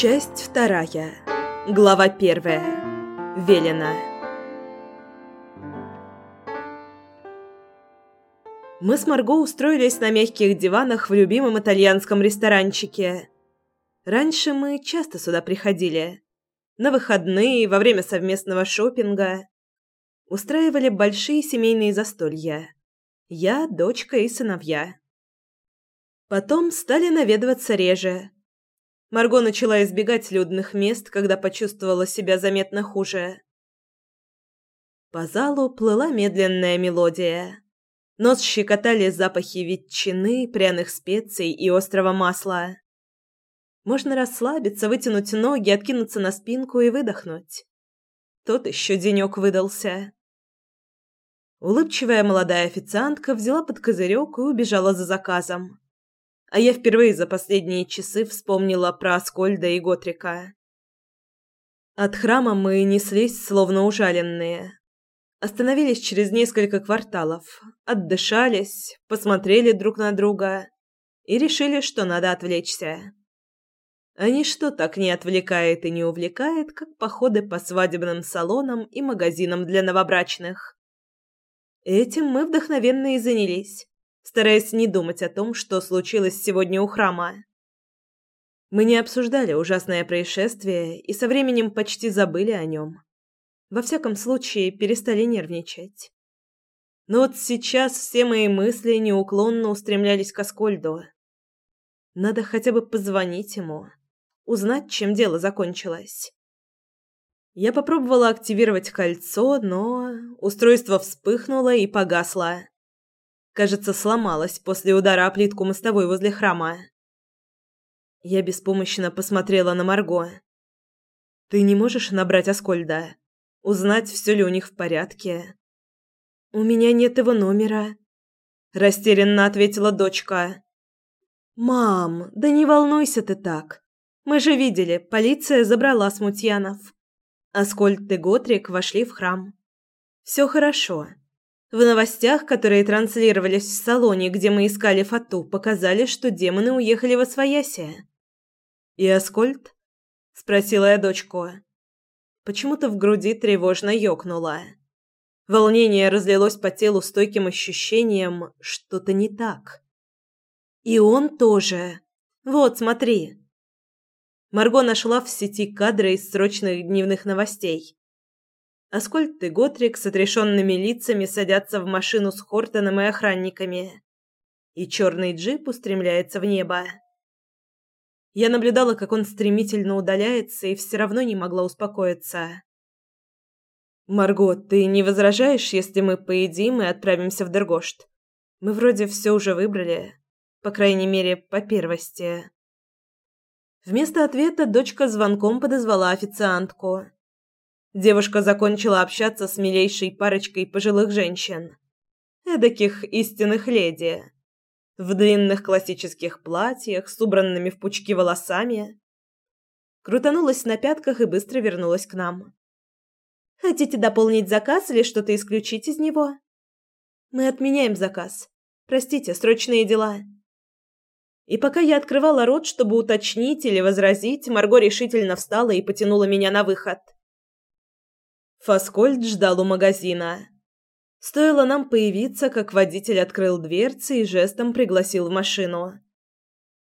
Часть вторая. Глава первая. Велена. Мы с Марго устроились на мягких диванах в любимом итальянском ресторанчике. Раньше мы часто сюда приходили. На выходные, во время совместного шопинга. Устраивали большие семейные застолья. Я, дочка и сыновья. Потом стали наведываться реже. Марго начала избегать людных мест, когда почувствовала себя заметно хуже. По залу плыла медленная мелодия. Нос щекотали запахи ветчины, пряных специй и острого масла. Можно расслабиться, вытянуть ноги, откинуться на спинку и выдохнуть. Тот еще денек выдался. Улыбчивая молодая официантка взяла под козырек и убежала за заказом. А я впервые за последние часы вспомнила про Аскольда и Готрика. От храма мы неслись, словно ужаленные. Остановились через несколько кварталов, отдышались, посмотрели друг на друга и решили, что надо отвлечься. А ничто так не отвлекает и не увлекает, как походы по свадебным салонам и магазинам для новобрачных. Этим мы вдохновенно и занялись, стараясь не думать о том, что случилось сегодня у храма. Мы не обсуждали ужасное происшествие и со временем почти забыли о нем. Во всяком случае, перестали нервничать. Но вот сейчас все мои мысли неуклонно устремлялись к Аскольду. Надо хотя бы позвонить ему узнать, чем дело закончилось. Я попробовала активировать кольцо, но устройство вспыхнуло и погасло. Кажется, сломалось после удара о плитку мостовой возле храма. Я беспомощно посмотрела на Марго. Ты не можешь набрать Аскольда, узнать, все ли у них в порядке? У меня нет его номера, растерянно ответила дочка. Мам, да не волнуйся ты так. Мы же видели, полиция забрала смутьянов. Аскольд и Готрик вошли в храм. Все хорошо. В новостях, которые транслировались в салоне, где мы искали Фату, показали, что демоны уехали во свояси. «И Аскольд?» – спросила я дочку. Почему-то в груди тревожно ёкнуло. Волнение разлилось по телу стойким ощущением «что-то не так». «И он тоже. Вот, смотри». Марго нашла в сети кадры из срочных дневных новостей. Аскольд и Готрик с отрешенными лицами садятся в машину с Хортоном и охранниками. И черный джип устремляется в небо. Я наблюдала, как он стремительно удаляется, и все равно не могла успокоиться. «Марго, ты не возражаешь, если мы поедим и отправимся в Дергошт? Мы вроде все уже выбрали. По крайней мере, по первости». Вместо ответа дочка звонком подозвала официантку. Девушка закончила общаться с милейшей парочкой пожилых женщин. Эдаких истинных леди. В длинных классических платьях, с убранными в пучки волосами. Крутанулась на пятках и быстро вернулась к нам. «Хотите дополнить заказ или что-то исключить из него?» «Мы отменяем заказ. Простите, срочные дела». И пока я открывала рот, чтобы уточнить или возразить, Марго решительно встала и потянула меня на выход. Фаскольд ждал у магазина. Стоило нам появиться, как водитель открыл дверцы и жестом пригласил в машину.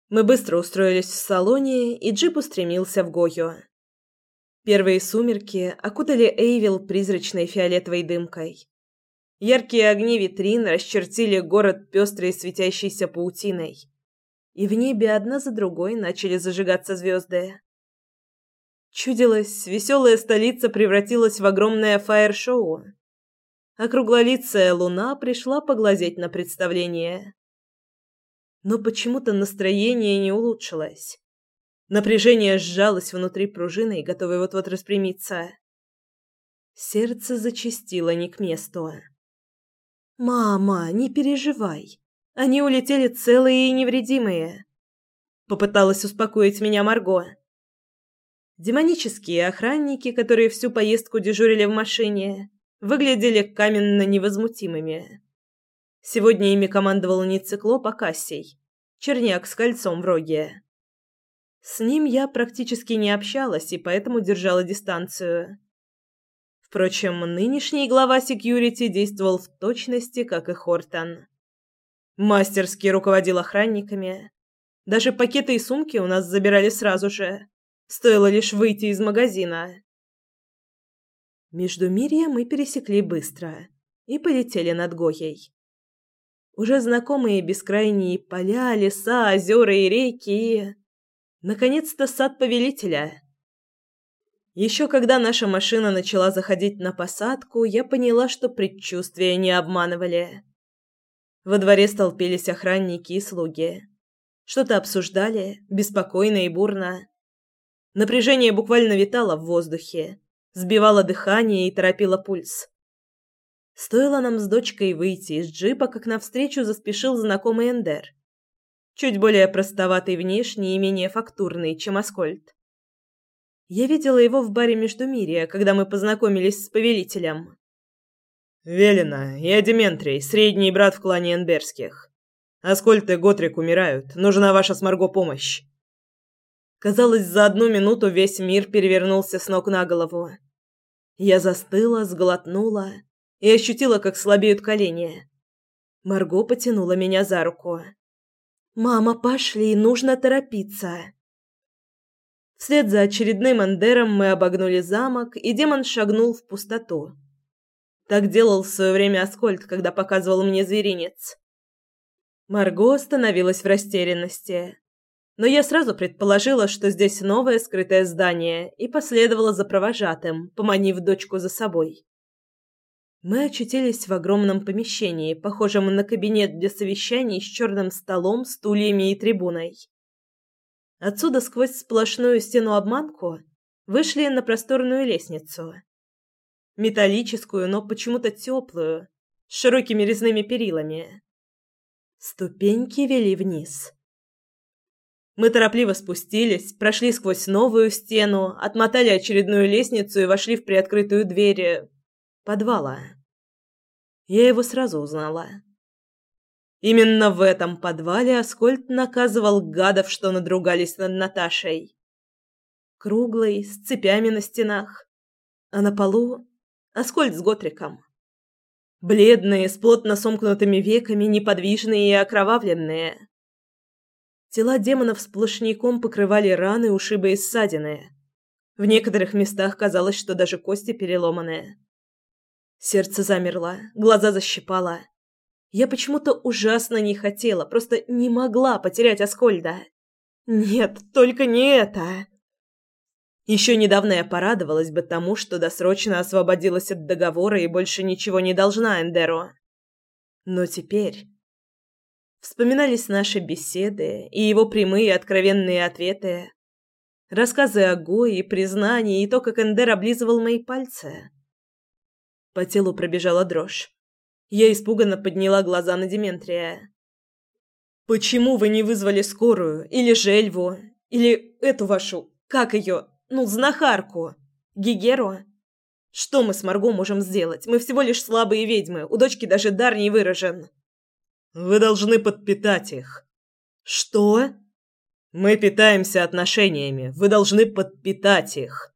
Мы быстро устроились в салоне, и джип устремился в Гою. Первые сумерки окутали Эйвил призрачной фиолетовой дымкой. Яркие огни витрин расчертили город пестрой светящейся паутиной и в небе одна за другой начали зажигаться звезды. Чудилось, веселая столица превратилась в огромное фаер-шоу. А круглолицая луна пришла поглазеть на представление. Но почему-то настроение не улучшилось. Напряжение сжалось внутри пружины, и готовое вот-вот распрямиться. Сердце зачастило не к месту. «Мама, не переживай. Они улетели целые и невредимые. Попыталась успокоить меня Марго. Демонические охранники, которые всю поездку дежурили в машине, выглядели каменно невозмутимыми. Сегодня ими командовал не циклоп, а Кассий, черняк с кольцом в роге. С ним я практически не общалась и поэтому держала дистанцию. Впрочем, нынешний глава секьюрити действовал в точности, как и Хортон. Мастерски руководил охранниками. Даже пакеты и сумки у нас забирали сразу же. Стоило лишь выйти из магазина. Междумирье мы пересекли быстро и полетели над Гоей. Уже знакомые бескрайние поля, леса, озера и реки. Наконец-то сад повелителя. Еще когда наша машина начала заходить на посадку, я поняла, что предчувствия не обманывали. Во дворе столпились охранники и слуги. Что-то обсуждали, беспокойно и бурно. Напряжение буквально витало в воздухе, сбивало дыхание и торопило пульс. Стоило нам с дочкой выйти из джипа, как навстречу заспешил знакомый Эндер. Чуть более простоватый внешне и менее фактурный, чем Аскольд. Я видела его в баре Междумирия, когда мы познакомились с повелителем. «Велена, я Дементрий, средний брат в клане Энберских. Аскольд и Готрик умирают. Нужна ваша с Марго помощь». Казалось, за одну минуту весь мир перевернулся с ног на голову. Я застыла, сглотнула и ощутила, как слабеют колени. Марго потянула меня за руку. «Мама, пошли, нужно торопиться!» Вслед за очередным Андером мы обогнули замок, и демон шагнул в пустоту. Так делал в свое время Аскольд, когда показывал мне зверинец. Марго остановилась в растерянности. Но я сразу предположила, что здесь новое скрытое здание, и последовала за провожатым, поманив дочку за собой. Мы очутились в огромном помещении, похожем на кабинет для совещаний с черным столом, стульями и трибуной. Отсюда сквозь сплошную стену-обманку вышли на просторную лестницу. Металлическую, но почему-то теплую, с широкими резными перилами. Ступеньки вели вниз. Мы торопливо спустились, прошли сквозь новую стену, отмотали очередную лестницу и вошли в приоткрытую дверь э, подвала. Я его сразу узнала. Именно в этом подвале Аскольд наказывал гадов, что надругались над Наташей. Круглый, с цепями на стенах. А на полу Аскольд с Готриком. Бледные, с плотно сомкнутыми веками, неподвижные и окровавленные. Тела демонов сплошняком покрывали раны, ушибы и ссадины. В некоторых местах казалось, что даже кости переломаны. Сердце замерло, глаза защипало. Я почему-то ужасно не хотела, просто не могла потерять Аскольда. Нет, только не это. Еще недавно я порадовалась бы тому, что досрочно освободилась от договора и больше ничего не должна Эндеру. Но теперь вспоминались наши беседы и его прямые откровенные ответы, рассказы о Гое и признания и то, как Эндер облизывал мои пальцы. По телу пробежала дрожь. Я испуганно подняла глаза на Дементрия. «Почему вы не вызвали скорую? Или Жельву? Или эту вашу... Как ее? Ну, знахарку? Гигеру? Что мы с Марго можем сделать? Мы всего лишь слабые ведьмы. У дочки даже дар не выражен». «Вы должны подпитать их». «Что?» «Мы питаемся отношениями. Вы должны подпитать их».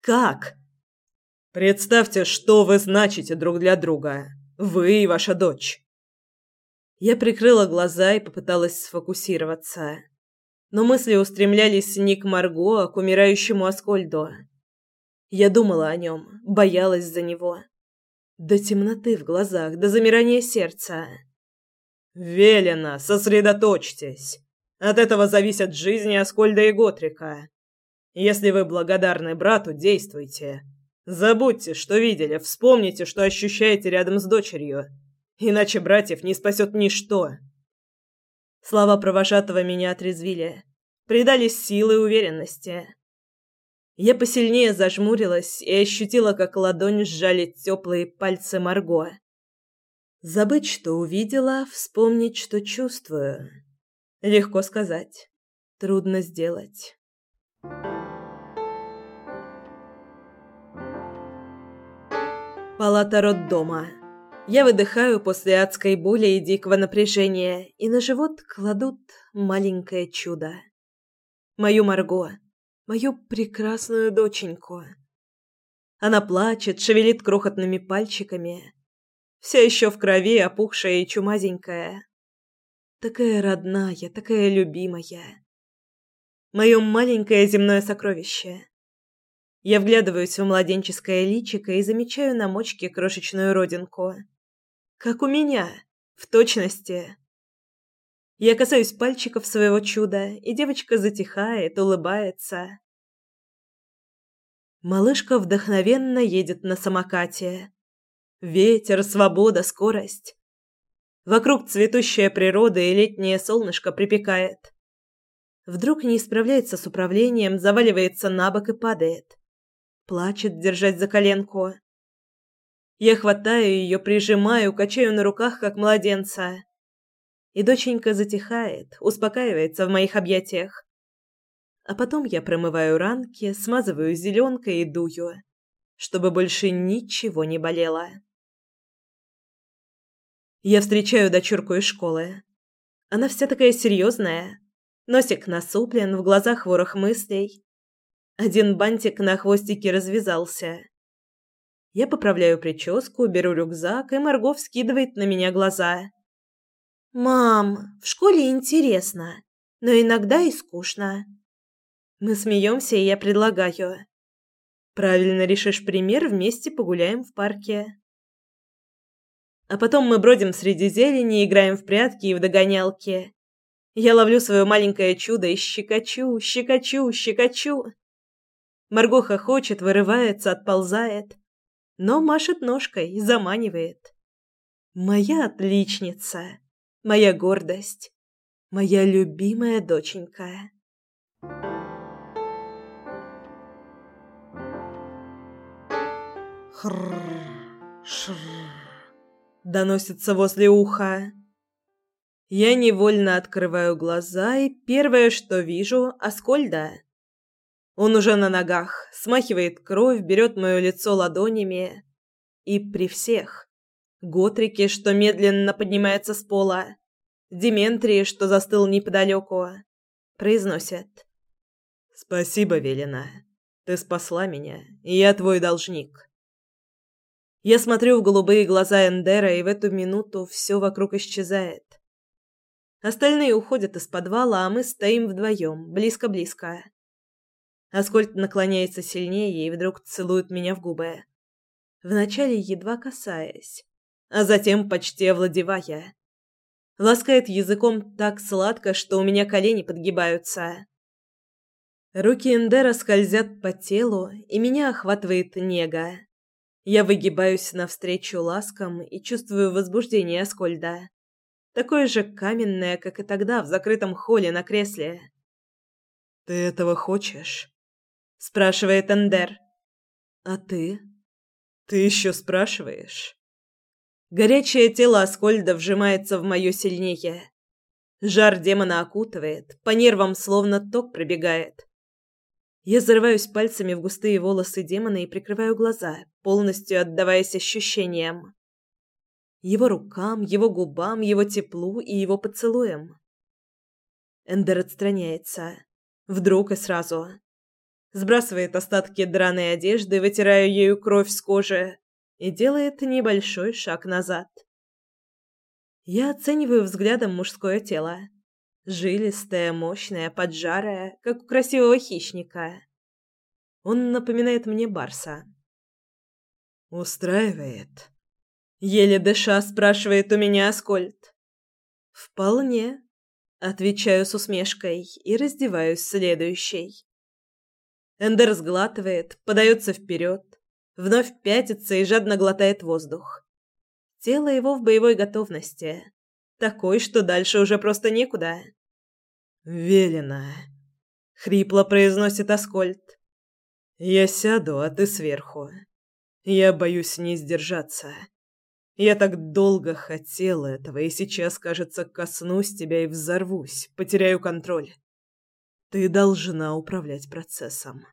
«Как?» «Представьте, что вы значите друг для друга». Вы и ваша дочь. Я прикрыла глаза и попыталась сфокусироваться. Но мысли устремлялись не к Марго, а к умирающему Аскольду. Я думала о нем, боялась за него. До темноты в глазах, до замирания сердца. «Велено, сосредоточьтесь. От этого зависят жизни Аскольда и Готрика. Если вы благодарны брату, действуйте. Забудьте, что видели, вспомните, что ощущаете рядом с дочерью. Иначе братьев не спасет ничто. Слова провожатого меня отрезвили, придали силы и уверенности. Я посильнее зажмурилась и ощутила, как ладонь сжали теплые пальцы Марго. Забыть, что увидела, вспомнить, что чувствую. Легко сказать, трудно сделать. Палата роддома. Я выдыхаю после адской боли и дикого напряжения, и на живот кладут маленькое чудо. мою Марго, мою прекрасную доченьку. Она плачет, шевелит крохотными пальчиками. Вся еще в крови, опухшая и чумазенькая. Такая родная, такая любимая. Мое маленькое земное сокровище. Я вглядываюсь в младенческое личико и замечаю на мочке крошечную родинку. Как у меня, в точности. Я касаюсь пальчиков своего чуда, и девочка затихает, улыбается. Малышка вдохновенно едет на самокате. Ветер, свобода, скорость. Вокруг цветущая природа и летнее солнышко припекает. Вдруг не справляется с управлением, заваливается на бок и падает. Плачет, держать за коленку. Я хватаю ее, прижимаю, качаю на руках, как младенца. И доченька затихает, успокаивается в моих объятиях. А потом я промываю ранки, смазываю зеленкой и дую, чтобы больше ничего не болело. Я встречаю дочурку из школы. Она вся такая серьезная. Носик насуплен, в глазах ворох мыслей. Один бантик на хвостике развязался. Я поправляю прическу, беру рюкзак, и Марго скидывает на меня глаза. «Мам, в школе интересно, но иногда и скучно». Мы смеемся, и я предлагаю. Правильно решишь пример, вместе погуляем в парке. А потом мы бродим среди зелени, играем в прятки и в догонялки. Я ловлю свое маленькое чудо и щекочу, щекочу, щекочу. Марго хохочет, вырывается, отползает, но машет ножкой, заманивает. Моя отличница, моя гордость, моя любимая доченька. Хрррр, шрррр, доносится возле уха. Я невольно открываю глаза, и первое, что вижу, Аскольда. Он уже на ногах, смахивает кровь, берет мое лицо ладонями. И при всех. Готрике, что медленно поднимается с пола. Дементрии, что застыл неподалеку. Произносят. «Спасибо, Велена. Ты спасла меня, и я твой должник». Я смотрю в голубые глаза Эндера, и в эту минуту все вокруг исчезает. Остальные уходят из подвала, а мы стоим вдвоем, близко-близко. Аскольд наклоняется сильнее и вдруг целует меня в губы. Вначале едва касаясь, а затем почти овладевая. Ласкает языком так сладко, что у меня колени подгибаются. Руки Эндера скользят по телу, и меня охватывает нега. Я выгибаюсь навстречу ласкам и чувствую возбуждение Аскольда. Такое же каменное, как и тогда в закрытом холле на кресле. «Ты этого хочешь?» – спрашивает Эндер. «А ты?» «Ты еще спрашиваешь?» Горячее тело Аскольда вжимается в мое сильнее. Жар демона окутывает, по нервам словно ток пробегает. Я зарываюсь пальцами в густые волосы демона и прикрываю глаза, полностью отдаваясь ощущениям. Его рукам, его губам, его теплу и его поцелуям. Эндер отстраняется. Вдруг и сразу. Сбрасывает остатки драной одежды, вытирая ею кровь с кожи, и делает небольшой шаг назад. Я оцениваю взглядом мужское тело. Жилистое, мощное, поджарое, как у красивого хищника. Он напоминает мне барса. «Устраивает?» Еле дыша спрашивает у меня Аскольд. «Вполне», — отвечаю с усмешкой и раздеваюсь следующей. Эндер сглатывает, подается вперед, вновь пятится и жадно глотает воздух. Тело его в боевой готовности. Такой, что дальше уже просто некуда. «Велено», — хрипло произносит Аскольд. «Я сяду, а ты сверху. Я боюсь не сдержаться. Я так долго хотела этого, и сейчас, кажется, коснусь тебя и взорвусь, потеряю контроль. Ты должна управлять процессом.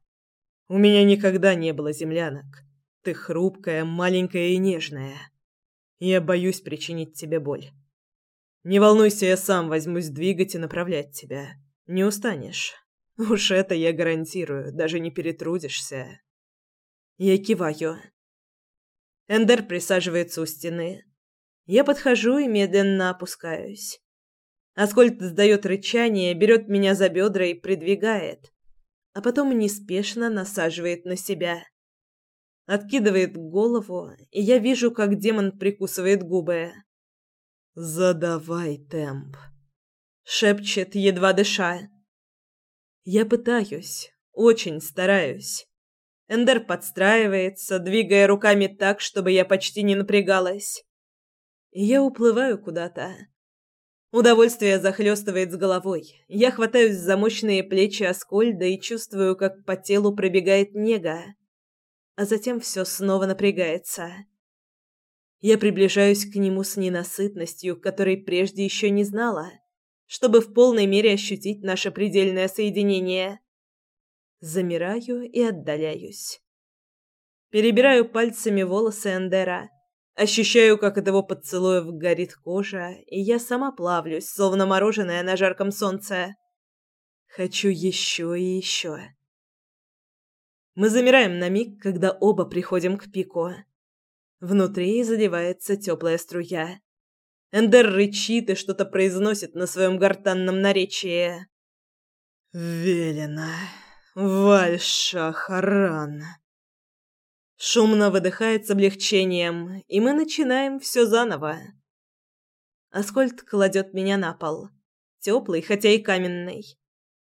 У меня никогда не было землянок. Ты хрупкая, маленькая и нежная. Я боюсь причинить тебе боль. Не волнуйся, я сам возьмусь двигать и направлять тебя. Не устанешь. Уж это я гарантирую, даже не перетрудишься. Я киваю. Эндер присаживается у стены. Я подхожу и медленно опускаюсь. Аскольд сдает рычание, берет меня за бедра и придвигает, а потом неспешно насаживает на себя. Откидывает голову, и я вижу, как демон прикусывает губы. «Задавай темп», — шепчет, едва дыша. Я пытаюсь, очень стараюсь. Эндер подстраивается, двигая руками так, чтобы я почти не напрягалась. И я уплываю куда-то. Удовольствие захлестывает с головой. Я хватаюсь за мощные плечи Аскольда и чувствую, как по телу пробегает нега. А затем все снова напрягается. Я приближаюсь к нему с ненасытностью, которой прежде еще не знала чтобы в полной мере ощутить наше предельное соединение. Замираю и отдаляюсь. Перебираю пальцами волосы Эндера. Ощущаю, как от его поцелуев горит кожа, и я сама плавлюсь, словно мороженое на жарком солнце. Хочу еще и еще. Мы замираем на миг, когда оба приходим к пику. Внутри заливается теплая струя. Эндер рычит и что-то произносит на своем гортанном наречии. «Велено. Вальшахаран». Шумно выдыхает с облегчением, и мы начинаем все заново. Аскольд кладет меня на пол. Теплый, хотя и каменный.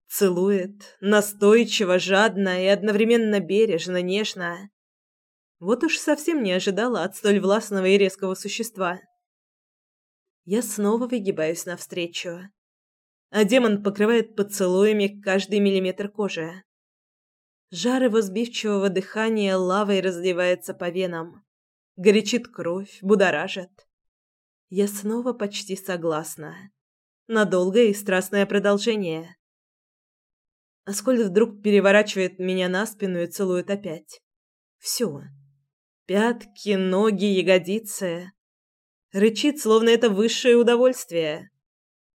Целует, настойчиво, жадно и одновременно бережно, нежно. Вот уж совсем не ожидала от столь властного и резкого существа. Я снова выгибаюсь навстречу. А демон покрывает поцелуями каждый миллиметр кожи. Жар его сбивчивого дыхания лавой разливается по венам. Горячит кровь, будоражит. Я снова почти согласна. На долгое и страстное продолжение. Аскольд вдруг переворачивает меня на спину и целует опять. Все. Пятки, ноги, ягодицы. Рычит, словно это высшее удовольствие.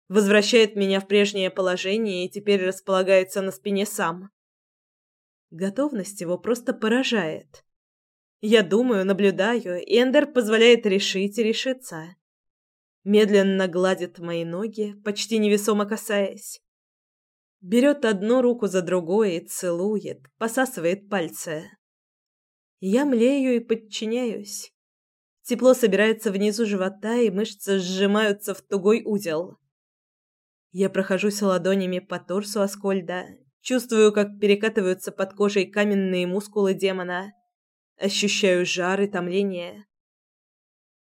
Возвращает меня в прежнее положение и теперь располагается на спине сам. Готовность его просто поражает. Я думаю, наблюдаю, и Эндер позволяет решить и решиться. Медленно гладит мои ноги, почти невесомо касаясь. Берет одну руку за другой и целует, посасывает пальцы. Я млею и подчиняюсь. Тепло собирается внизу живота, и мышцы сжимаются в тугой узел. Я прохожусь ладонями по торсу Аскольда, чувствую, как перекатываются под кожей каменные мускулы демона, ощущаю жар и томление.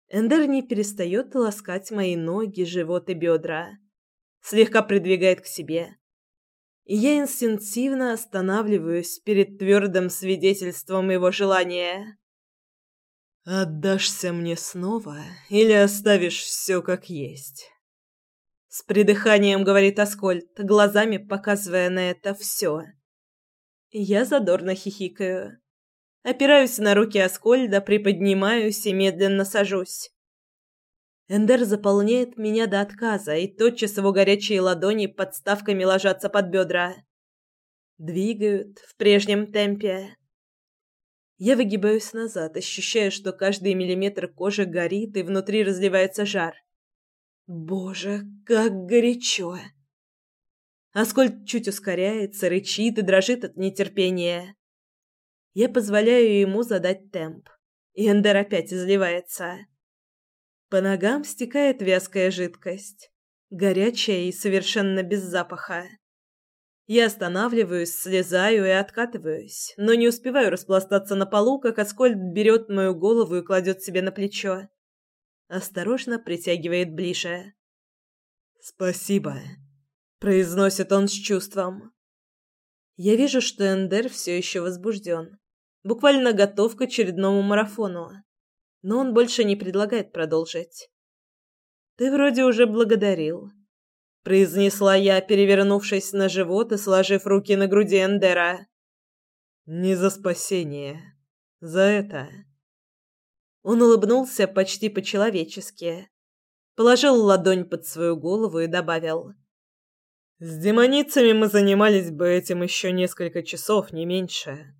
Эндер не перестает ласкать мои ноги, живот и бедра, слегка придвигает к себе. И я инстинктивно останавливаюсь перед твердым свидетельством его желания. Отдашься мне снова или оставишь все как есть? С придыханием говорит Аскольд, глазами показывая на это все. Я задорно хихикаю. Опираюсь на руки Аскольда, приподнимаюсь и медленно сажусь. Эндер заполняет меня до отказа, и тотчас его горячие ладони подставками ложатся под бедра. Двигают в прежнем темпе. Я выгибаюсь назад, ощущая, что каждый миллиметр кожи горит и внутри разливается жар. Боже, как горячо! Аскольд чуть ускоряется, рычит и дрожит от нетерпения. Я позволяю ему задать темп. И Эндер опять изливается. По ногам стекает вязкая жидкость, горячая и совершенно без запаха. Я останавливаюсь, слезаю и откатываюсь, но не успеваю распластаться на полу, как Аскольд берет мою голову и кладет себе на плечо. Осторожно притягивает ближе. «Спасибо», — произносит он с чувством. Я вижу, что Эндер все еще возбужден, буквально готов к очередному марафону, но он больше не предлагает продолжить. «Ты вроде уже благодарил», произнесла я, перевернувшись на живот и сложив руки на груди Эндера. Не за спасение, за это. Он улыбнулся почти по-человечески, положил ладонь под свою голову и добавил: С демоницами мы занимались бы этим еще несколько часов, не меньше.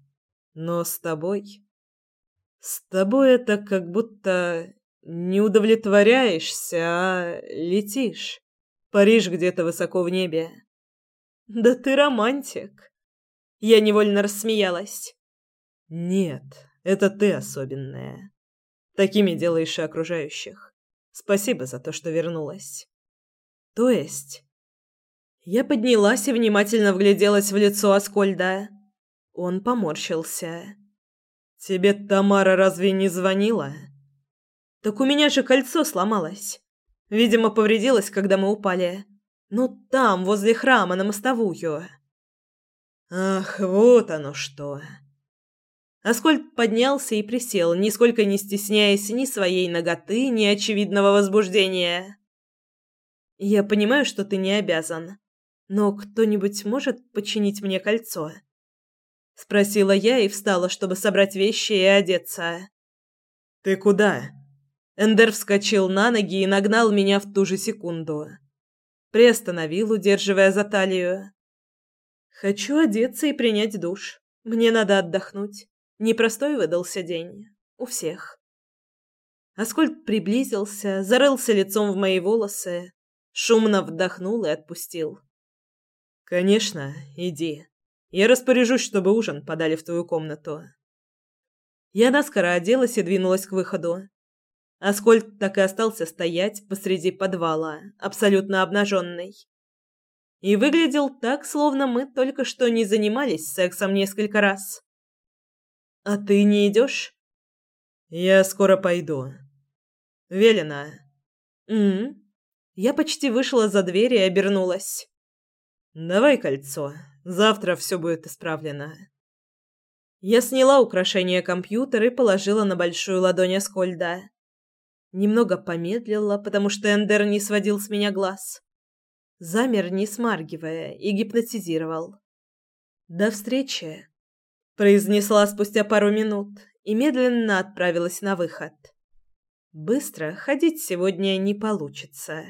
Но с тобой... С тобой это как будто не удовлетворяешься, а летишь. Париж где-то высоко в небе. Да ты романтик. Я невольно рассмеялась. Нет, это ты особенная. Такими делаешь и окружающих. Спасибо за то, что вернулась. То есть... Я поднялась и внимательно вгляделась в лицо Аскольда. Он поморщился. «Тебе Тамара разве не звонила?» «Так у меня же кольцо сломалось. Видимо, повредилось, когда мы упали. Ну, там, возле храма, на мостовую». «Ах, вот оно что!» Аскольд поднялся и присел, нисколько не стесняясь ни своей ноготы, ни очевидного возбуждения. «Я понимаю, что ты не обязан, но кто-нибудь может починить мне кольцо?» Спросила я и встала, чтобы собрать вещи и одеться. «Ты куда?» Эндер вскочил на ноги и нагнал меня в ту же секунду. Приостановил, удерживая за талию. «Хочу одеться и принять душ. Мне надо отдохнуть. Непростой выдался день. У всех». Аскольд приблизился, зарылся лицом в мои волосы, шумно вдохнул и отпустил. «Конечно, иди. Я распоряжусь, чтобы ужин подали в твою комнату». Я наскоро оделась и двинулась к выходу. Аскольд так и остался стоять посреди подвала, абсолютно обнаженный. И выглядел так, словно мы только что не занимались сексом несколько раз. «А ты не идешь?» «Я скоро пойду». «Велено». «М-м». Я почти вышла за дверь и обернулась. «Давай кольцо. Завтра все будет исправлено». Я сняла украшение компьютера и положила на большую ладонь Аскольда. Немного помедлила, потому что Эндер не сводил с меня глаз. Замер, не смаргивая, и гипнотизировал. «До встречи», — произнесла спустя пару минут и медленно отправилась на выход. «Быстро ходить сегодня не получится».